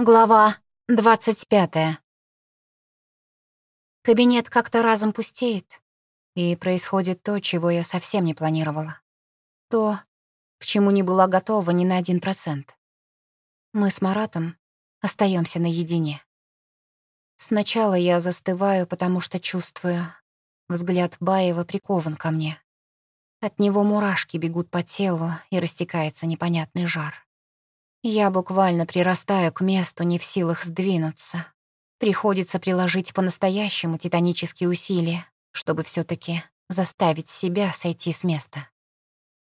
Глава двадцать пятая. Кабинет как-то разом пустеет, и происходит то, чего я совсем не планировала. То, к чему не была готова ни на один процент. Мы с Маратом остаемся наедине. Сначала я застываю, потому что чувствую, взгляд Баева прикован ко мне. От него мурашки бегут по телу, и растекается непонятный жар. Я буквально прирастаю к месту, не в силах сдвинуться. Приходится приложить по-настоящему титанические усилия, чтобы все таки заставить себя сойти с места.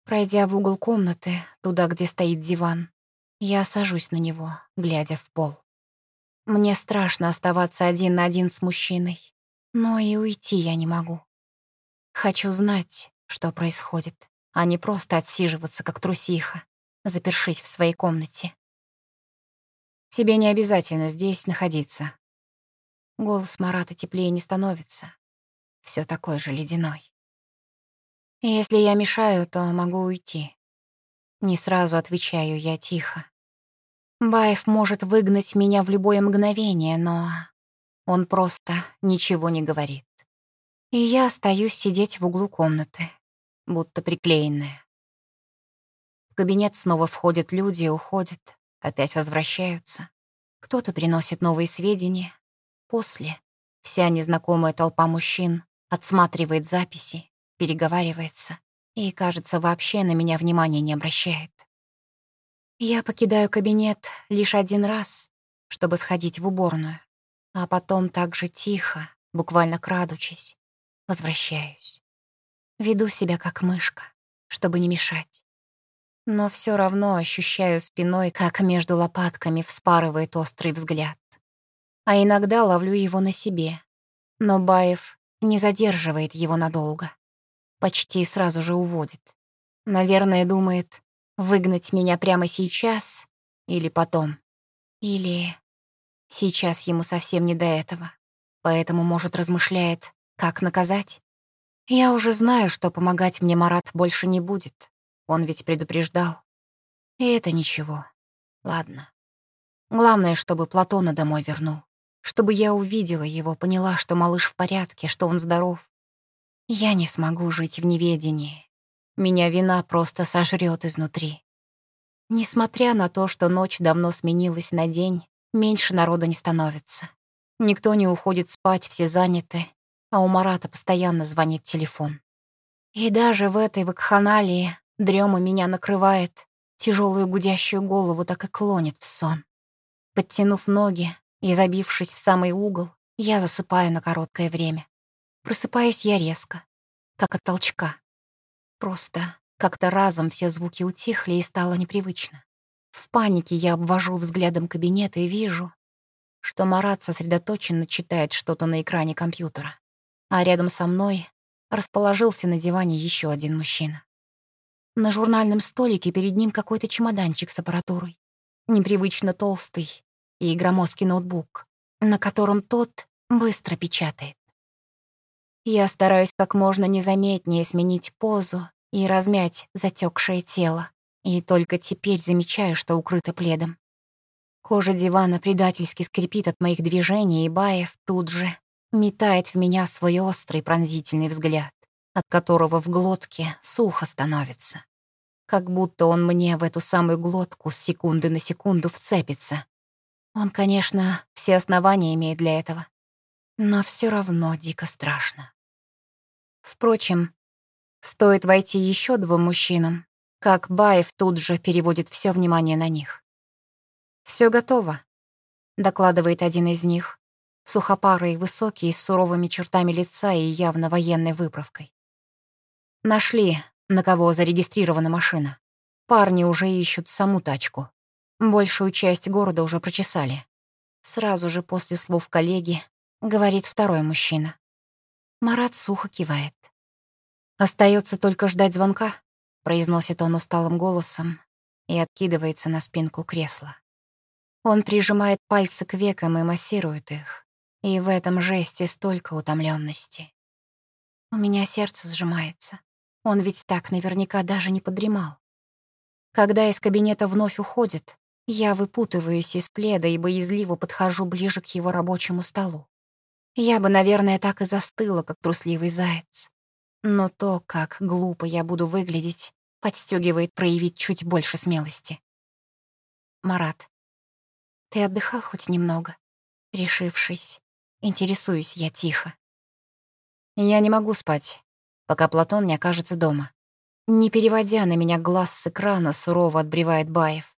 Пройдя в угол комнаты, туда, где стоит диван, я сажусь на него, глядя в пол. Мне страшно оставаться один на один с мужчиной, но и уйти я не могу. Хочу знать, что происходит, а не просто отсиживаться, как трусиха, запершись в своей комнате. Тебе не обязательно здесь находиться. Голос Марата теплее не становится. Все такой же ледяной. Если я мешаю, то могу уйти. Не сразу отвечаю я тихо. Баев может выгнать меня в любое мгновение, но он просто ничего не говорит. И я остаюсь сидеть в углу комнаты, будто приклеенная. В кабинет снова входят люди и уходят, опять возвращаются. Кто-то приносит новые сведения. После вся незнакомая толпа мужчин отсматривает записи, переговаривается и, кажется, вообще на меня внимания не обращает. Я покидаю кабинет лишь один раз, чтобы сходить в уборную, а потом так же тихо, буквально крадучись, возвращаюсь. Веду себя как мышка, чтобы не мешать но все равно ощущаю спиной, как между лопатками вспарывает острый взгляд. А иногда ловлю его на себе. Но Баев не задерживает его надолго. Почти сразу же уводит. Наверное, думает, выгнать меня прямо сейчас или потом. Или сейчас ему совсем не до этого. Поэтому, может, размышляет, как наказать. Я уже знаю, что помогать мне Марат больше не будет. Он ведь предупреждал. И это ничего. Ладно. Главное, чтобы Платона домой вернул. Чтобы я увидела его, поняла, что малыш в порядке, что он здоров. Я не смогу жить в неведении. Меня вина просто сожрет изнутри. Несмотря на то, что ночь давно сменилась на день, меньше народа не становится. Никто не уходит спать, все заняты, а у Марата постоянно звонит телефон. И даже в этой вакханалии Дрема меня накрывает, тяжелую гудящую голову так и клонит в сон. Подтянув ноги и забившись в самый угол, я засыпаю на короткое время. Просыпаюсь я резко, как от толчка. Просто как-то разом все звуки утихли и стало непривычно. В панике я обвожу взглядом кабинет и вижу, что Марат сосредоточенно читает что-то на экране компьютера, а рядом со мной расположился на диване еще один мужчина. На журнальном столике перед ним какой-то чемоданчик с аппаратурой. Непривычно толстый и громоздкий ноутбук, на котором тот быстро печатает. Я стараюсь как можно незаметнее сменить позу и размять затекшее тело, и только теперь замечаю, что укрыто пледом. Кожа дивана предательски скрипит от моих движений, и Баев тут же метает в меня свой острый пронзительный взгляд от которого в глотке сухо становится. Как будто он мне в эту самую глотку с секунды на секунду вцепится. Он, конечно, все основания имеет для этого. Но все равно дико страшно. Впрочем, стоит войти еще двум мужчинам, как Баев тут же переводит все внимание на них. Все готово», — докладывает один из них, сухопарый, высокий, с суровыми чертами лица и явно военной выправкой. Нашли, на кого зарегистрирована машина. Парни уже ищут саму тачку. Большую часть города уже прочесали. Сразу же после слов коллеги говорит второй мужчина. Марат сухо кивает. Остается только ждать звонка», — произносит он усталым голосом и откидывается на спинку кресла. Он прижимает пальцы к векам и массирует их, и в этом жесте столько утомленности. У меня сердце сжимается. Он ведь так наверняка даже не подремал. Когда из кабинета вновь уходит, Я выпутываюсь из пледа и боязливо подхожу ближе к его рабочему столу. Я бы, наверное, так и застыла, как трусливый заяц. Но то, как глупо я буду выглядеть, подстегивает проявить чуть больше смелости. Марат, ты отдыхал хоть немного? Решившись, интересуюсь я тихо. Я не могу спать, пока Платон не окажется дома. Не переводя на меня глаз с экрана, сурово отбревает Баев.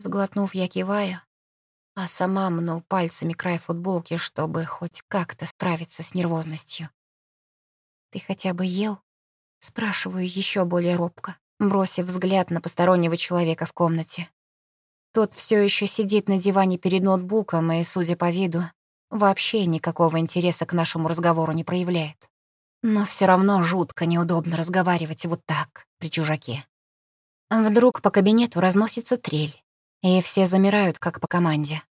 Сглотнув, я киваю, а сама мну пальцами край футболки, чтобы хоть как-то справиться с нервозностью. «Ты хотя бы ел?» — спрашиваю еще более робко, бросив взгляд на постороннего человека в комнате. Тот все еще сидит на диване перед ноутбуком и, судя по виду, вообще никакого интереса к нашему разговору не проявляет. Но все равно жутко неудобно разговаривать вот так, при чужаке. Вдруг по кабинету разносится трель, и все замирают, как по команде.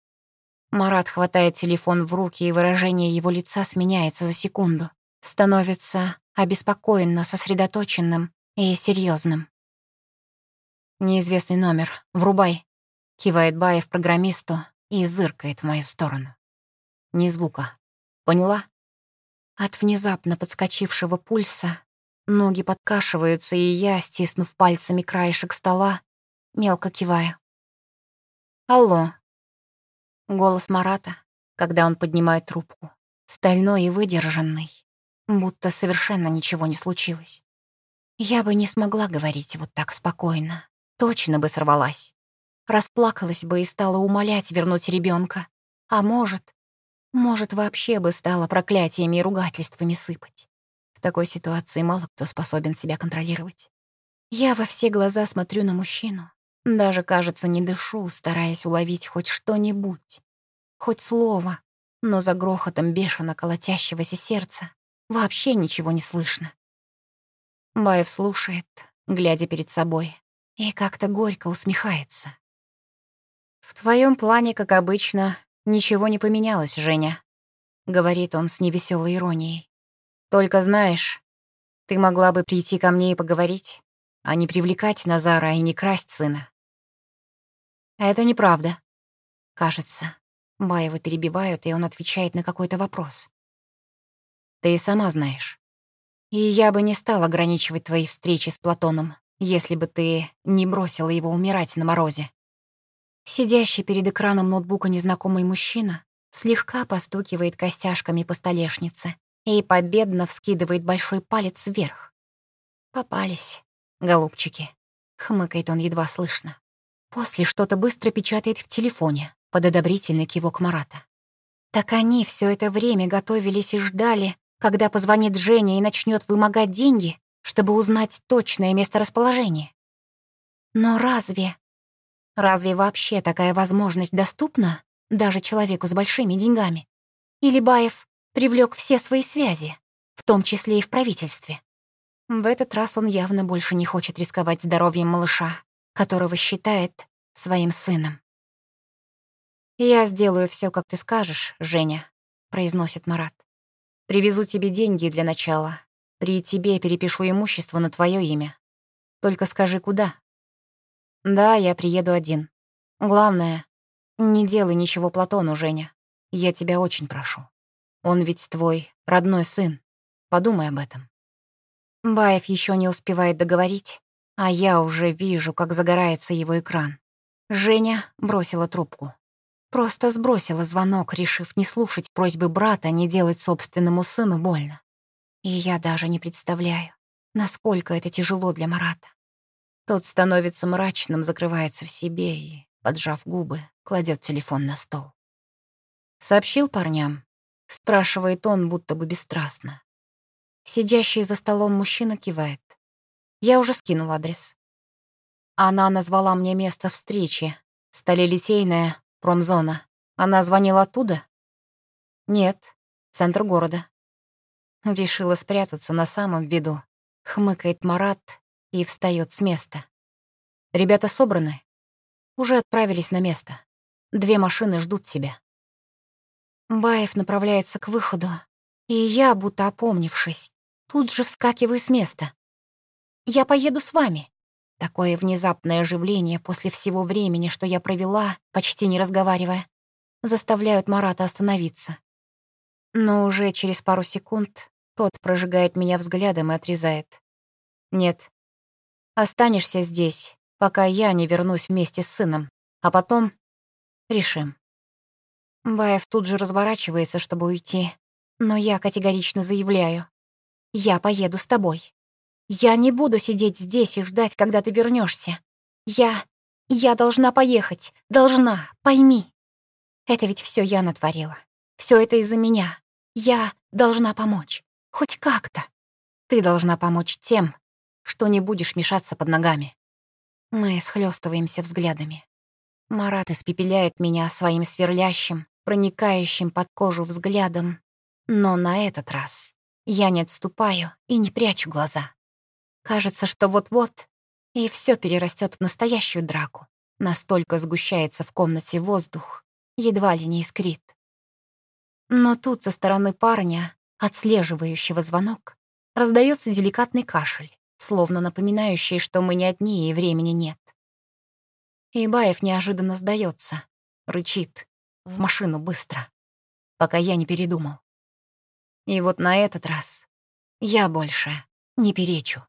Марат хватает телефон в руки, и выражение его лица сменяется за секунду. Становится обеспокоенно сосредоточенным и серьезным. «Неизвестный номер. Врубай», — кивает Баев программисту и зыркает в мою сторону. Ни звука. Поняла? От внезапно подскочившего пульса ноги подкашиваются, и я, стиснув пальцами краешек стола, мелко киваю. «Алло». Голос Марата, когда он поднимает трубку, стальной и выдержанный, будто совершенно ничего не случилось. Я бы не смогла говорить вот так спокойно, точно бы сорвалась. Расплакалась бы и стала умолять вернуть ребенка. А может, может, вообще бы стала проклятиями и ругательствами сыпать. В такой ситуации мало кто способен себя контролировать. Я во все глаза смотрю на мужчину. Даже, кажется, не дышу, стараясь уловить хоть что-нибудь. Хоть слово. Но за грохотом бешено колотящегося сердца вообще ничего не слышно. Баев слушает, глядя перед собой, и как-то горько усмехается. «В твоем плане, как обычно, «Ничего не поменялось, Женя», — говорит он с невеселой иронией. «Только знаешь, ты могла бы прийти ко мне и поговорить, а не привлекать Назара и не красть сына». «Это неправда», — кажется. Баева перебивают, и он отвечает на какой-то вопрос. «Ты и сама знаешь. И я бы не стал ограничивать твои встречи с Платоном, если бы ты не бросила его умирать на морозе. Сидящий перед экраном ноутбука незнакомый мужчина слегка постукивает костяшками по столешнице и победно вскидывает большой палец вверх. «Попались, голубчики», — хмыкает он едва слышно. После что-то быстро печатает в телефоне под одобрительный кивок Марата. Так они все это время готовились и ждали, когда позвонит Женя и начнет вымогать деньги, чтобы узнать точное месторасположение. Но разве Разве вообще такая возможность доступна даже человеку с большими деньгами? Или Баев привлек все свои связи, в том числе и в правительстве? В этот раз он явно больше не хочет рисковать здоровьем малыша, которого считает своим сыном. «Я сделаю все, как ты скажешь, Женя», — произносит Марат. «Привезу тебе деньги для начала. При тебе перепишу имущество на твое имя. Только скажи, куда?» Да, я приеду один. Главное, не делай ничего Платону, Женя. Я тебя очень прошу. Он ведь твой родной сын. Подумай об этом. Баев еще не успевает договорить, а я уже вижу, как загорается его экран. Женя бросила трубку. Просто сбросила звонок, решив не слушать просьбы брата не делать собственному сыну больно. И я даже не представляю, насколько это тяжело для Марата. Тот становится мрачным, закрывается в себе и, поджав губы, кладет телефон на стол. «Сообщил парням?» — спрашивает он, будто бы бесстрастно. Сидящий за столом мужчина кивает. Я уже скинул адрес. Она назвала мне место встречи. Сталелитейная, промзона. Она звонила оттуда? Нет, центр города. Решила спрятаться на самом виду. Хмыкает Марат и встает с места. «Ребята собраны? Уже отправились на место. Две машины ждут тебя». Баев направляется к выходу, и я, будто опомнившись, тут же вскакиваю с места. «Я поеду с вами. Такое внезапное оживление после всего времени, что я провела, почти не разговаривая, заставляют Марата остановиться. Но уже через пару секунд тот прожигает меня взглядом и отрезает. «Нет, останешься здесь, пока я не вернусь вместе с сыном, а потом решим». Баев тут же разворачивается, чтобы уйти, но я категорично заявляю. «Я поеду с тобой. Я не буду сидеть здесь и ждать, когда ты вернешься. Я... я должна поехать. Должна, пойми. Это ведь все я натворила. Все это из-за меня. Я должна помочь. Хоть как-то. Ты должна помочь тем, что не будешь мешаться под ногами. Мы схлестываемся взглядами. Марат испепеляет меня своим сверлящим, проникающим под кожу взглядом. Но на этот раз я не отступаю и не прячу глаза. Кажется, что вот-вот и все перерастет в настоящую драку. Настолько сгущается в комнате воздух, едва ли не искрит. Но тут со стороны парня, отслеживающего звонок, раздается деликатный кашель, словно напоминающий, что мы не одни и времени нет. Ибаев неожиданно сдается, рычит в машину быстро, пока я не передумал. И вот на этот раз я больше не перечу.